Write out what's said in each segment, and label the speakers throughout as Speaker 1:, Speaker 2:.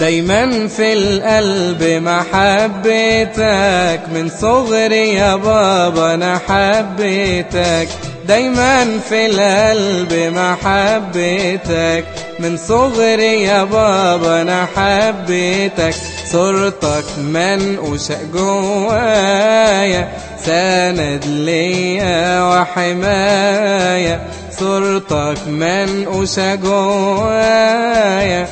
Speaker 1: دايما في القلب محبتك من صغري يا بابا أنا حبيتك. دايما في القلب محبتك من صغري يا بابا أنا حبيتك. صورتك منقوشة جوايا سند ليا وحماية صورتك منقوشة جوايا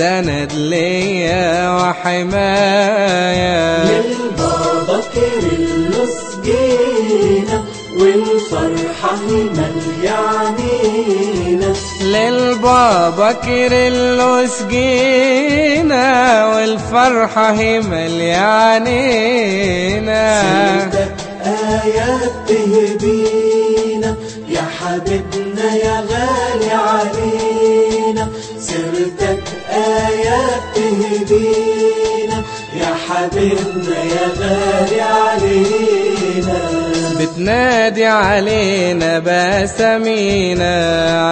Speaker 1: سند ليا وحماية.
Speaker 2: للبابا كيرلس جينا والفرحة مليانينا
Speaker 1: للبابا كيرلس جينا والفرحة هي مليانينا
Speaker 2: سيرتك آيات تهدينا يا حبيبنا غالي علينا.
Speaker 1: بتنادي علينا بسمينا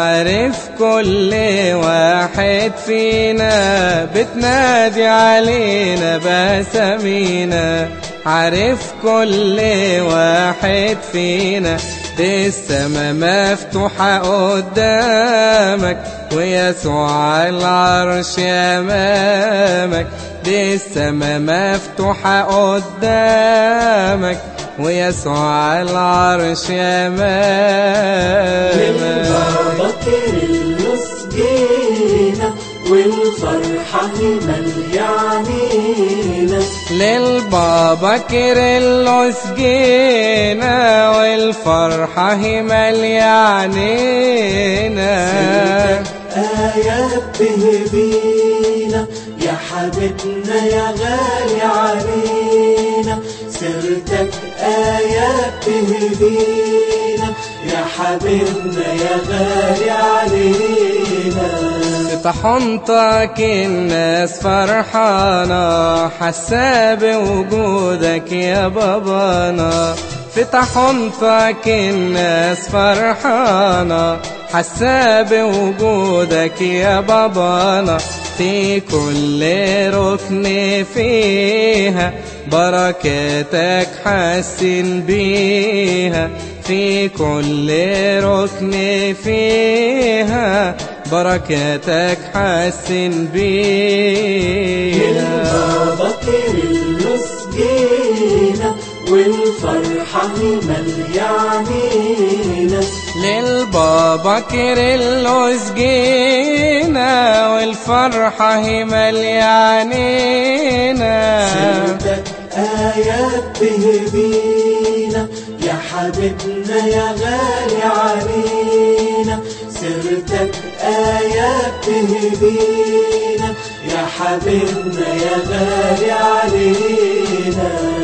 Speaker 1: عارف كل واحد فينا. بتنادي علينا بسمينا عارف كل واحد فينا. دي مفتوحة قدامك ويسوع العرش أمامك. السما مفتوحة قدامك ويسوع على العرش أمامك.
Speaker 2: للبابا كيرلس جينا والفرحة مليانينا
Speaker 1: للبابا كيرلس جينا والفرحة هي مليانينا
Speaker 2: حبيبنا يا غالي علينا سيرتك آيات تهدينا يا حبيبنا يا غالي علينا.
Speaker 1: تحنطك الناس فرحانة حاسة بوجودك يا بابانا. في تحنطك الناس فرحانة حاسة بوجودك يا بابانا. في كل ركن فيها بركاتك حاسين بيها. في كل ركن فيها بركاتك حاسين بيها.
Speaker 2: كيرلس جينا والفرحة مليانينا
Speaker 1: للبابا كيرلس جينا والفرحة هي مليانينا.
Speaker 2: سيرتك آيات تهدينا يا حبيبنا يا غالي علينا. سيرتك آيات تهدينا يا حبيبنا يا غالي علينا.